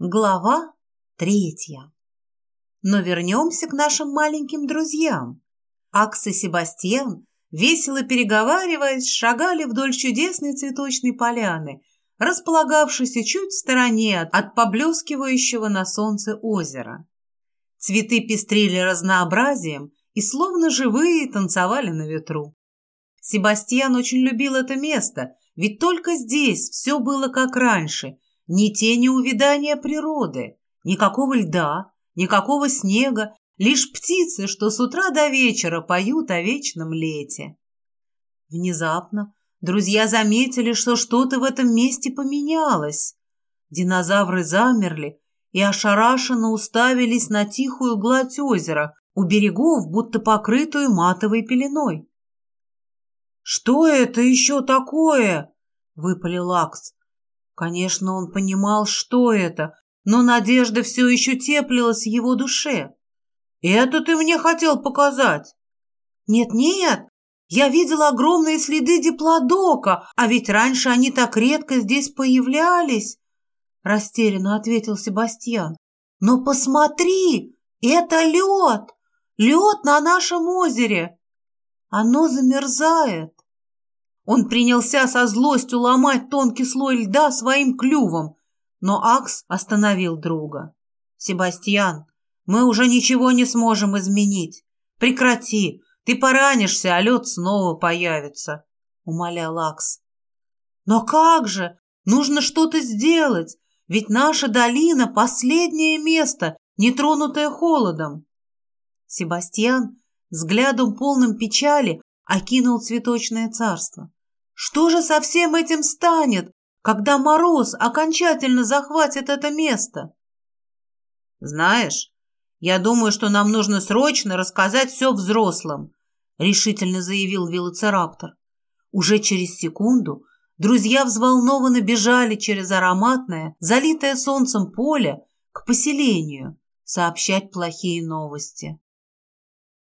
Глава третья. Но вернемся к нашим маленьким друзьям. Акс и Себастьян, весело переговариваясь, шагали вдоль чудесной цветочной поляны, располагавшейся чуть в стороне от поблескивающего на солнце озера. Цветы пестрили разнообразием и словно живые танцевали на ветру. Себастьян очень любил это место, ведь только здесь все было как раньше – ни тени увядания природы, никакого льда, никакого снега, лишь птицы, что с утра до вечера поют о вечном лете. Внезапно друзья заметили, что что-то в этом месте поменялось. Динозавры замерли и ошарашенно уставились на тихую гладь озера, у берегов, будто покрытую матовой пеленой. «Что это еще такое?» — выпалил Акс. Конечно, он понимал, что это, но надежда все еще теплилась в его душе. «Это ты мне хотел показать?» «Нет-нет, я видела огромные следы диплодока, а ведь раньше они так редко здесь появлялись», растерянно ответил Себастьян. «Но посмотри, это лед! Лед на нашем озере! Оно замерзает!» Он принялся со злостью ломать тонкий слой льда своим клювом, но Акс остановил друга. «Себастьян, мы уже ничего не сможем изменить. Прекрати, ты поранишься, а лед снова появится», — умолял Акс. «Но как же? Нужно что-то сделать, ведь наша долина — последнее место, не тронутое холодом». Себастьян взглядом полным печали окинул цветочное царство. Что же со всем этим станет, когда мороз окончательно захватит это место? Знаешь, я думаю, что нам нужно срочно рассказать все взрослым, решительно заявил велоцираптор. Уже через секунду друзья взволнованно бежали через ароматное, залитое солнцем поле к поселению сообщать плохие новости.